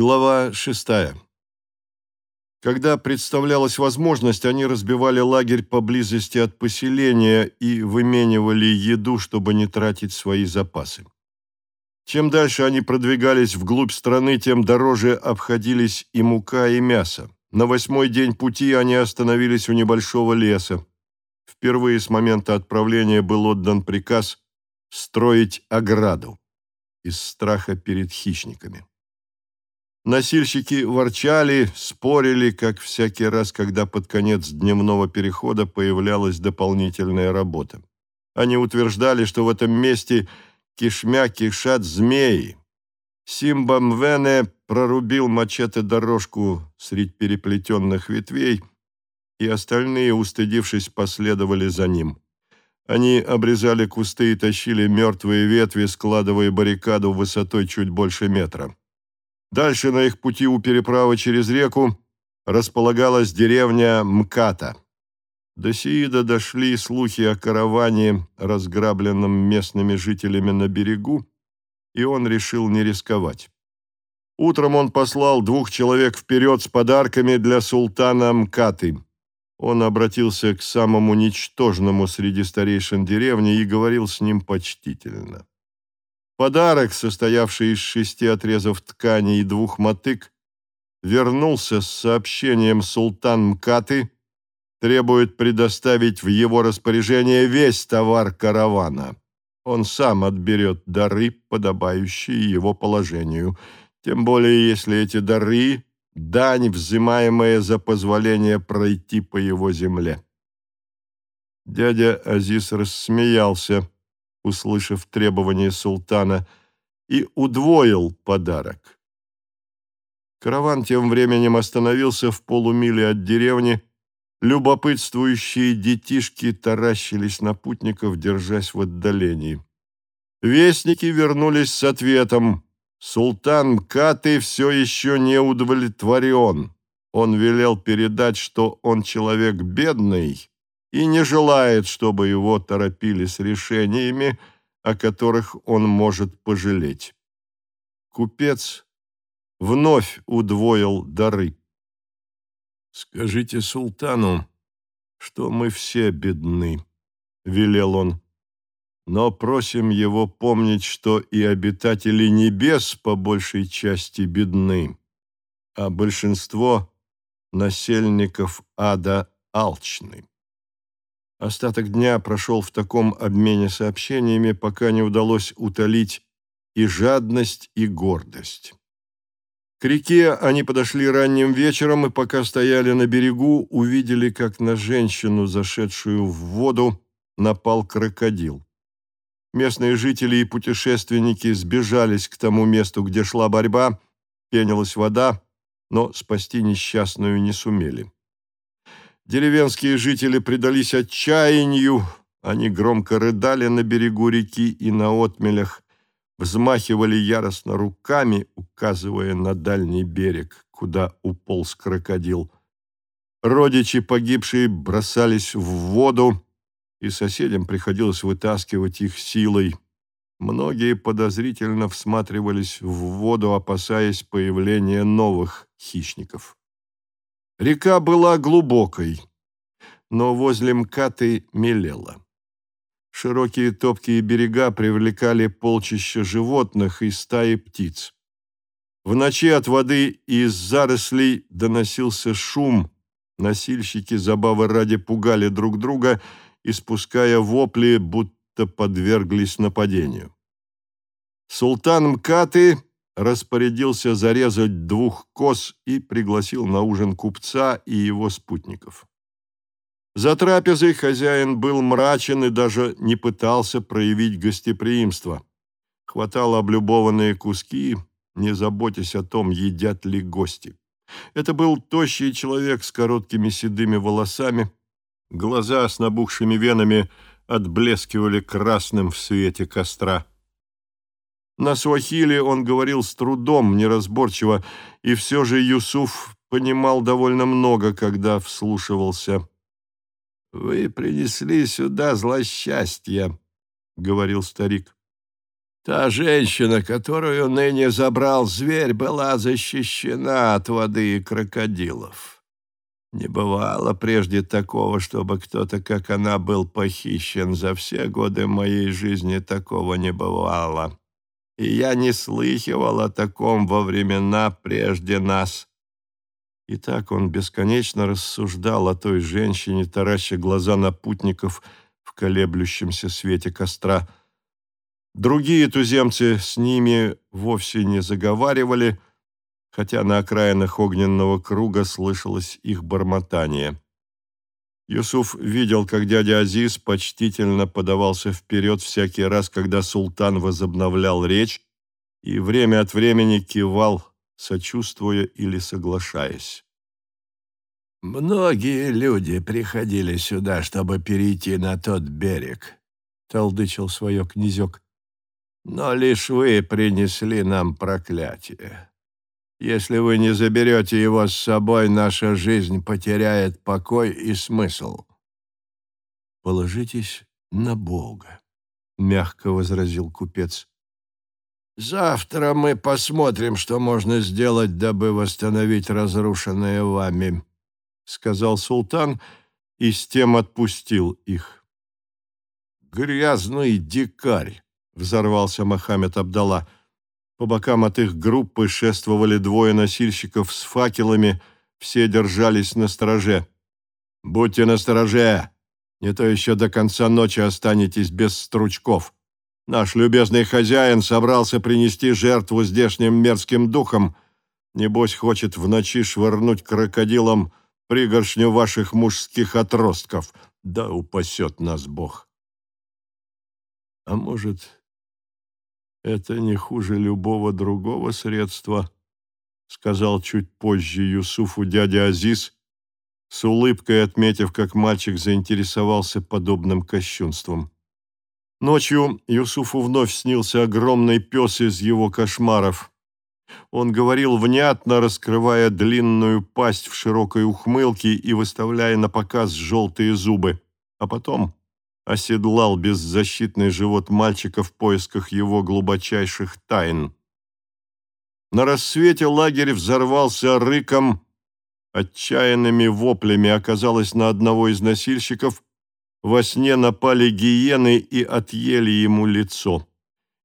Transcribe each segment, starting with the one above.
Глава шестая. Когда представлялась возможность, они разбивали лагерь поблизости от поселения и выменивали еду, чтобы не тратить свои запасы. Чем дальше они продвигались вглубь страны, тем дороже обходились и мука, и мясо. На восьмой день пути они остановились у небольшого леса. Впервые с момента отправления был отдан приказ строить ограду из страха перед хищниками. Носильщики ворчали, спорили, как всякий раз, когда под конец дневного перехода появлялась дополнительная работа. Они утверждали, что в этом месте кишмя кишат змеи. Симбамвене прорубил мачете дорожку средь переплетенных ветвей, и остальные, устыдившись, последовали за ним. Они обрезали кусты и тащили мертвые ветви, складывая баррикаду высотой чуть больше метра. Дальше на их пути у переправы через реку располагалась деревня Мката. До Сиида дошли слухи о караване, разграбленном местными жителями на берегу, и он решил не рисковать. Утром он послал двух человек вперед с подарками для султана Мкаты. Он обратился к самому ничтожному среди старейшин деревни и говорил с ним почтительно. Подарок, состоявший из шести отрезов ткани и двух мотык, вернулся с сообщением «Султан Мкаты» требует предоставить в его распоряжение весь товар каравана. Он сам отберет дары, подобающие его положению, тем более если эти дары – дань, взимаемая за позволение пройти по его земле. Дядя Азиз рассмеялся услышав требование султана, и удвоил подарок. Караван тем временем остановился в полумиле от деревни. Любопытствующие детишки таращились на путников, держась в отдалении. Вестники вернулись с ответом. Султан Каты все еще не удовлетворен. Он велел передать, что он человек бедный, и не желает, чтобы его торопили с решениями, о которых он может пожалеть. Купец вновь удвоил дары. «Скажите султану, что мы все бедны», — велел он. «Но просим его помнить, что и обитатели небес по большей части бедны, а большинство насельников ада алчны». Остаток дня прошел в таком обмене сообщениями, пока не удалось утолить и жадность, и гордость. К реке они подошли ранним вечером и пока стояли на берегу, увидели, как на женщину, зашедшую в воду, напал крокодил. Местные жители и путешественники сбежались к тому месту, где шла борьба, пенилась вода, но спасти несчастную не сумели. Деревенские жители предались отчаянию, они громко рыдали на берегу реки и на отмелях, взмахивали яростно руками, указывая на дальний берег, куда уполз крокодил. Родичи погибшие бросались в воду, и соседям приходилось вытаскивать их силой. Многие подозрительно всматривались в воду, опасаясь появления новых хищников. Река была глубокой, но возле МКАТы мелела. Широкие топкие берега привлекали полчища животных и стаи птиц. В ночи от воды из зарослей доносился шум. Носильщики забавы ради пугали друг друга, испуская вопли, будто подверглись нападению. Султан МКАТы распорядился зарезать двух коз и пригласил на ужин купца и его спутников. За трапезой хозяин был мрачен и даже не пытался проявить гостеприимство. Хватало облюбованные куски, не заботясь о том, едят ли гости. Это был тощий человек с короткими седыми волосами, глаза с набухшими венами отблескивали красным в свете костра. На суахили он говорил с трудом, неразборчиво, и все же Юсуф понимал довольно много, когда вслушивался. «Вы принесли сюда злосчастье», — говорил старик. Та женщина, которую ныне забрал зверь, была защищена от воды и крокодилов. Не бывало прежде такого, чтобы кто-то, как она, был похищен. За все годы моей жизни такого не бывало. И я не слыхивал о таком во времена прежде нас. И так он бесконечно рассуждал о той женщине, тараща глаза на путников в колеблющемся свете костра – Другие туземцы с ними вовсе не заговаривали, хотя на окраинах огненного круга слышалось их бормотание. Юсуф видел, как дядя Азиз почтительно подавался вперед всякий раз, когда султан возобновлял речь, и время от времени кивал, сочувствуя или соглашаясь. «Многие люди приходили сюда, чтобы перейти на тот берег», — толдычил свое князек. Но лишь вы принесли нам проклятие. Если вы не заберете его с собой, наша жизнь потеряет покой и смысл. Положитесь на Бога, мягко возразил купец. Завтра мы посмотрим, что можно сделать, дабы восстановить разрушенное вами, сказал султан и с тем отпустил их. Грязный дикарь, взорвался Мохаммед Абдалла. По бокам от их группы шествовали двое носильщиков с факелами, все держались на стороже. «Будьте на стороже, не то еще до конца ночи останетесь без стручков. Наш любезный хозяин собрался принести жертву здешним мерзким духам. Небось, хочет в ночи швырнуть крокодилам пригоршню ваших мужских отростков. Да упасет нас Бог!» «А может, это не хуже любого другого средства, сказал чуть позже Юсуфу дядя Азиз, с улыбкой отметив, как мальчик заинтересовался подобным кощунством. Ночью Юсуфу вновь снился огромный пес из его кошмаров. Он говорил внятно, раскрывая длинную пасть в широкой ухмылке и выставляя на показ желтые зубы, а потом оседлал беззащитный живот мальчика в поисках его глубочайших тайн. На рассвете лагерь взорвался рыком, отчаянными воплями оказалось на одного из носильщиков, во сне напали гиены и отъели ему лицо.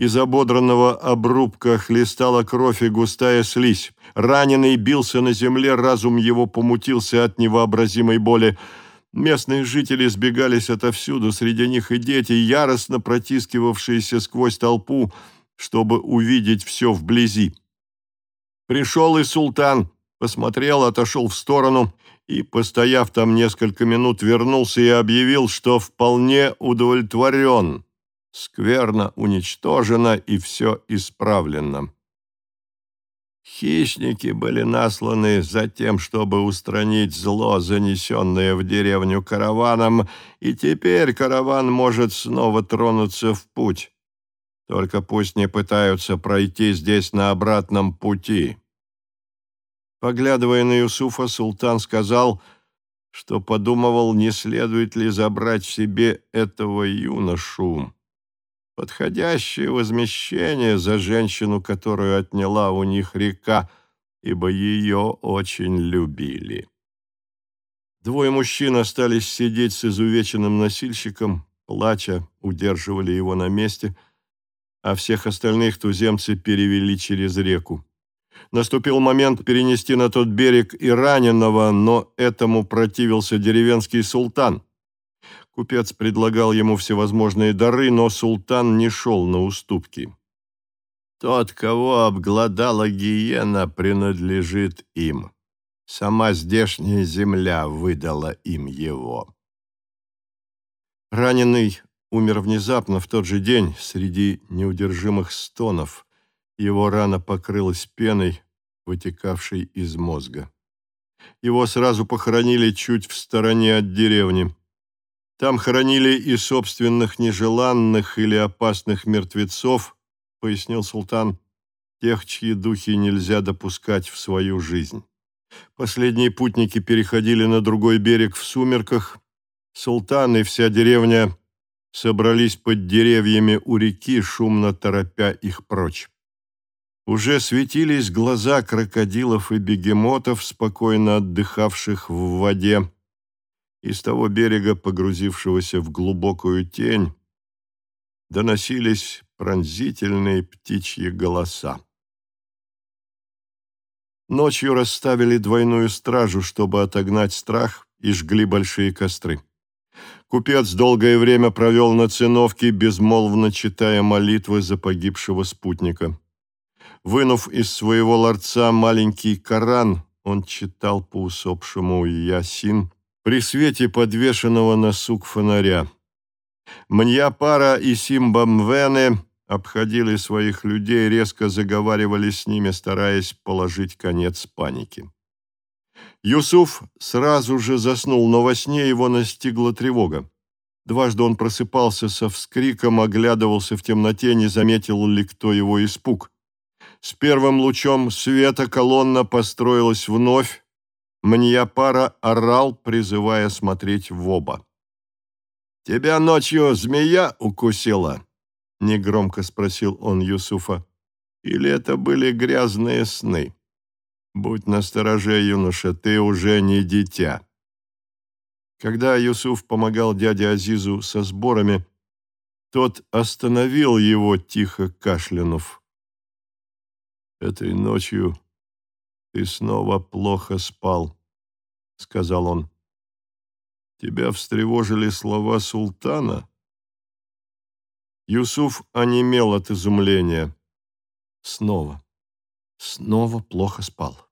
Из ободранного обрубка хлестала кровь и густая слизь. Раненый бился на земле, разум его помутился от невообразимой боли. Местные жители сбегались отовсюду, среди них и дети, яростно протискивавшиеся сквозь толпу, чтобы увидеть все вблизи. Пришел и султан, посмотрел, отошел в сторону и, постояв там несколько минут, вернулся и объявил, что вполне удовлетворен. Скверно уничтожено и все исправлено. Хищники были насланы за тем, чтобы устранить зло, занесенное в деревню караваном, и теперь караван может снова тронуться в путь. Только пусть не пытаются пройти здесь на обратном пути. Поглядывая на Юсуфа, султан сказал, что подумывал, не следует ли забрать себе этого юношу. Подходящее возмещение за женщину, которую отняла у них река, ибо ее очень любили. Двое мужчин остались сидеть с изувеченным носильщиком, плача, удерживали его на месте, а всех остальных туземцы перевели через реку. Наступил момент перенести на тот берег и раненого, но этому противился деревенский султан – Купец предлагал ему всевозможные дары, но султан не шел на уступки. Тот, кого обглодала гиена, принадлежит им. Сама здешняя земля выдала им его. Раненый умер внезапно в тот же день среди неудержимых стонов. Его рана покрылась пеной, вытекавшей из мозга. Его сразу похоронили чуть в стороне от деревни. Там хоронили и собственных нежеланных или опасных мертвецов, пояснил султан, тех, чьи духи нельзя допускать в свою жизнь. Последние путники переходили на другой берег в сумерках. Султан и вся деревня собрались под деревьями у реки, шумно торопя их прочь. Уже светились глаза крокодилов и бегемотов, спокойно отдыхавших в воде. Из того берега, погрузившегося в глубокую тень, доносились пронзительные птичьи голоса. Ночью расставили двойную стражу, чтобы отогнать страх, и жгли большие костры. Купец долгое время провел на циновке, безмолвно читая молитвы за погибшего спутника. Вынув из своего ларца маленький Коран, он читал по усопшему Ясин при свете подвешенного на сук фонаря. Мньяпара и Симбамвене обходили своих людей, резко заговаривали с ними, стараясь положить конец панике. Юсуф сразу же заснул, но во сне его настигла тревога. Дважды он просыпался со вскриком, оглядывался в темноте, не заметил ли кто его испуг. С первым лучом света колонна построилась вновь. Мньяпара орал, призывая смотреть в оба. «Тебя ночью змея укусила?» — негромко спросил он Юсуфа. «Или это были грязные сны? Будь настороже, юноша, ты уже не дитя». Когда Юсуф помогал дяде Азизу со сборами, тот остановил его, тихо кашлянув. «Этой ночью ты снова плохо спал», — сказал он. «Тебя встревожили слова султана?» Юсуф онемел от изумления. Снова, снова плохо спал.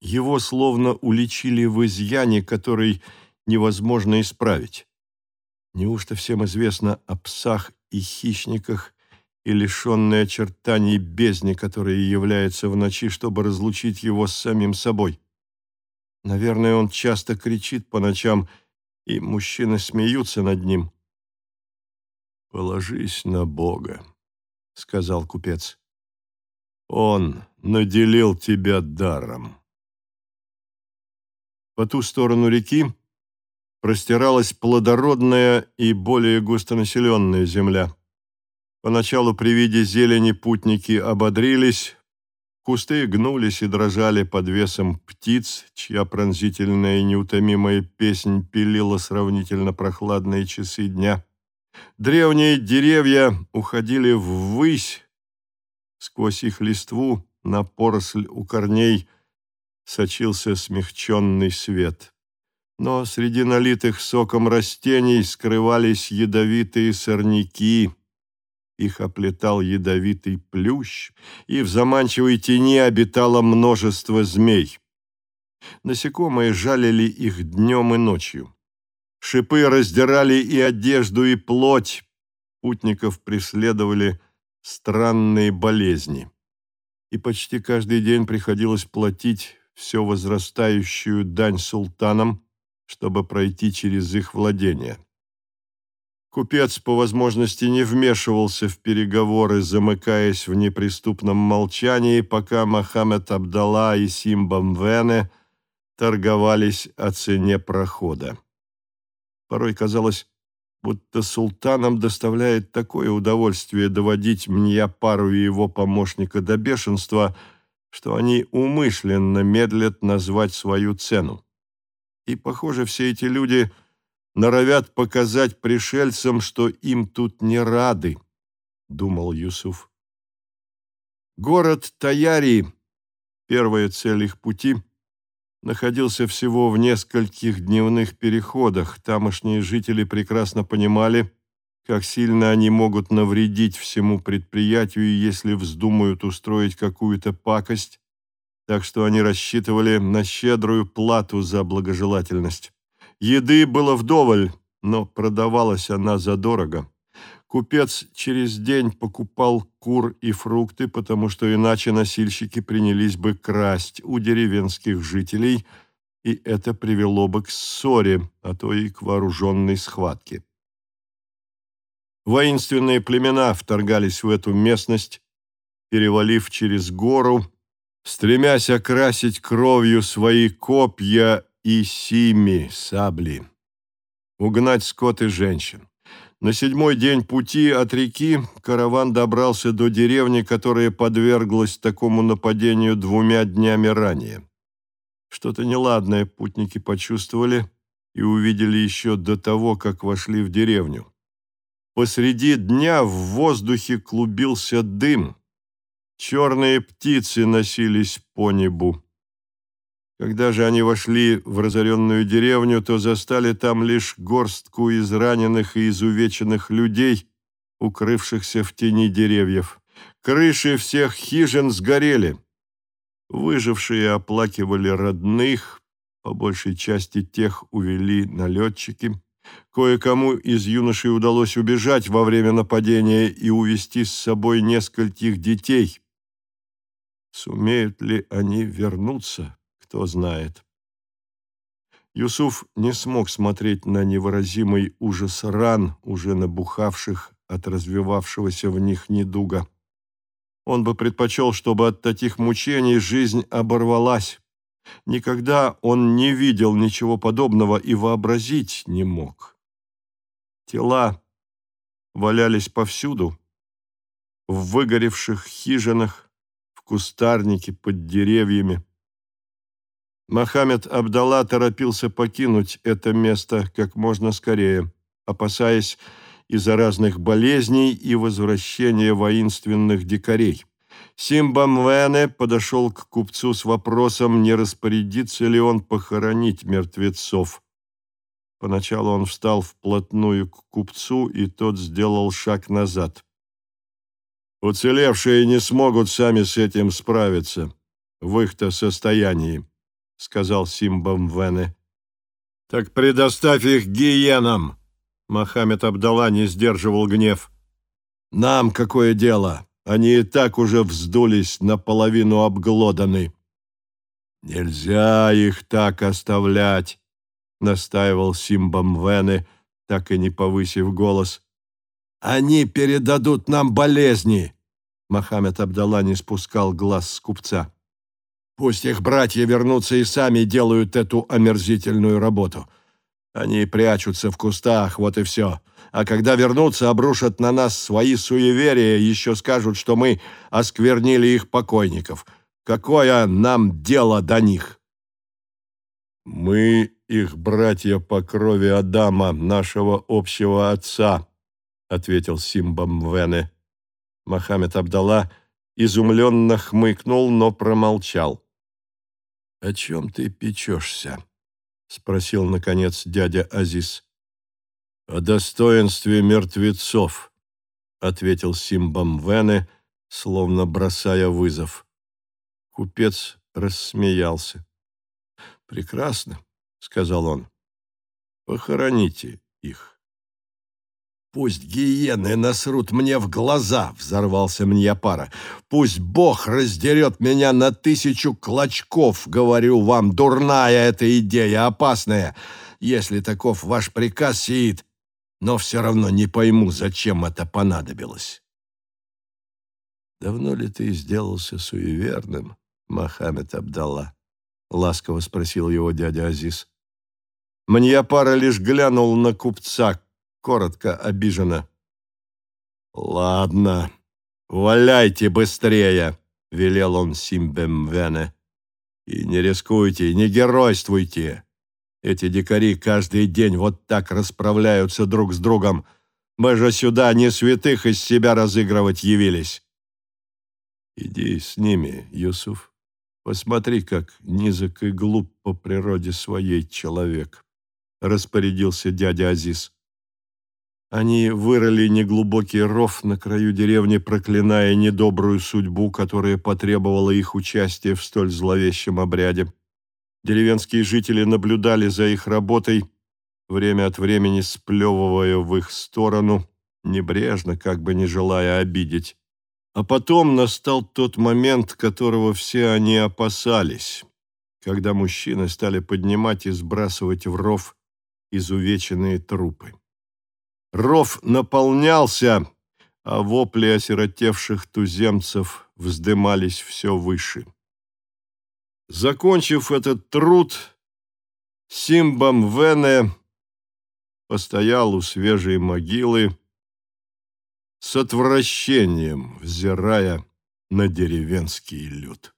Его словно уличили в изъяне, который невозможно исправить. Неужто всем известно о псах и хищниках, и лишенной очертаний бездне, которая является в ночи, чтобы разлучить его с самим собой. Наверное, он часто кричит по ночам, и мужчины смеются над ним. «Положись на Бога», — сказал купец. «Он наделил тебя даром». По ту сторону реки простиралась плодородная и более густонаселенная земля. Поначалу при виде зелени путники ободрились, кусты гнулись и дрожали под весом птиц, чья пронзительная и неутомимая песнь пилила сравнительно прохладные часы дня. Древние деревья уходили ввысь, сквозь их листву на поросль у корней сочился смягченный свет. Но среди налитых соком растений скрывались ядовитые сорняки — их оплетал ядовитый плющ, и в заманчивой тени обитало множество змей. Насекомые жалили их днем и ночью. Шипы раздирали и одежду, и плоть. Путников преследовали странные болезни. И почти каждый день приходилось платить все возрастающую дань султанам, чтобы пройти через их владения. Купец по возможности не вмешивался в переговоры, замыкаясь в неприступном молчании, пока Мохаммед Абдалла и Симбам Вене торговались о цене прохода. Порой казалось, будто султанам доставляет такое удовольствие доводить Мньяпару и его помощника до бешенства, что они умышленно медлят назвать свою цену. И, похоже, все эти люди – норовят показать пришельцам, что им тут не рады, думал Юсуф. Город Таяри, первая цель их пути, находился всего в нескольких дневных переходах. Тамошние жители прекрасно понимали, как сильно они могут навредить всему предприятию, если вздумают устроить какую-то пакость, так что они рассчитывали на щедрую плату за благожелательность. Еды было вдоволь, но продавалась она задорого. Купец через день покупал кур и фрукты, потому что иначе носильщики принялись бы красть у деревенских жителей, и это привело бы к ссоре, а то и к вооруженной схватке. Воинственные племена вторгались в эту местность, перевалив через гору, стремясь окрасить кровью свои копья и сими сабли. Угнать скот и женщин. На седьмой день пути от реки караван добрался до деревни, которая подверглась такому нападению двумя днями ранее. Что-то неладное путники почувствовали и увидели еще до того, как вошли в деревню. Посреди дня в воздухе клубился дым. Черные птицы носились по небу. Когда же они вошли в разоренную деревню, то застали там лишь горстку израненных и изувеченных людей, укрывшихся в тени деревьев. Крыши всех хижин сгорели. Выжившие оплакивали родных, по большей части тех увели налетчики. Кое-кому из юношей удалось убежать во время нападения и увести с собой нескольких детей. Сумеют ли они вернуться? Кто знает. Юсуф не смог смотреть на невыразимый ужас ран, уже набухавших от развивавшегося в них недуга. Он бы предпочел, чтобы от таких мучений жизнь оборвалась. Никогда он не видел ничего подобного и вообразить не мог. Тела валялись повсюду, в выгоревших хижинах, в кустарнике, под деревьями. Мохаммед Абдалла торопился покинуть это место как можно скорее, опасаясь из-за разных болезней и возвращения воинственных дикарей. Симба Мвене подошел к купцу с вопросом, не распорядится ли он похоронить мертвецов. Поначалу он встал вплотную к купцу, и тот сделал шаг назад. «Уцелевшие не смогут сами с этим справиться в их-то состоянии», — сказал Симба Мвене. «Так предоставь их гиенам!» Мохаммед Абдалла не сдерживал гнев. «Нам какое дело? Они и так уже вздулись, наполовину обглоданы». «Нельзя их так оставлять», — настаивал Симба Мвене, так и не повысив голос. «Они передадут нам болезни!» Мохаммед Абдалла не спускал глаз с купца. Пусть их братья вернутся и сами делают эту омерзительную работу. Они прячутся в кустах, вот и все. А когда вернутся, обрушат на нас свои суеверия, еще скажут, что мы осквернили их покойников. Какое нам дело до них? Мы их братья по крови Адама, нашего общего отца, ответил Симбам Вене. Мохаммед Абдалла изумленно хмыкнул, но промолчал. «О чем ты печешься?» — спросил, наконец, дядя Азиз. «О достоинстве мертвецов», — ответил Симбам Вене, словно бросая вызов. Купец рассмеялся. «Прекрасно», — сказал он. «Похороните их». «Пусть гиены насрут мне в глаза!» — взорвался Мньяпара. «Пусть Бог раздерет меня на тысячу клочков, говорю вам, дурная эта идея, опасная, если таков ваш приказ, Сиит, но все равно не пойму, зачем это понадобилось». «Давно ли ты сделался суеверным, Мохаммед Абдалла?» — ласково спросил его дядя Азиз. Мньяпара лишь глянул на купца, коротко обиженно. «Ладно, валяйте быстрее», — велел он Симбем Вене. «И не рискуйте, не геройствуйте. Эти дикари каждый день вот так расправляются друг с другом. Мы же сюда не святых из себя разыгрывать явились». «Иди с ними, Юсуф. Посмотри, как низок и глуп по природе своей человек», — распорядился дядя Азиз. Они вырыли неглубокий ров на краю деревни, проклиная недобрую судьбу, которая потребовала их участия в столь зловещем обряде. Деревенские жители наблюдали за их работой, время от времени сплевывая в их сторону, небрежно, как бы не желая обидеть. А потом настал тот момент, которого все они опасались, когда мужчины стали поднимать и сбрасывать в ров изувеченные трупы. Ров наполнялся, а вопли осиротевших туземцев вздымались все выше. Закончив этот труд, Симбам Вене постоял у свежей могилы, с отвращением взирая на деревенский люд.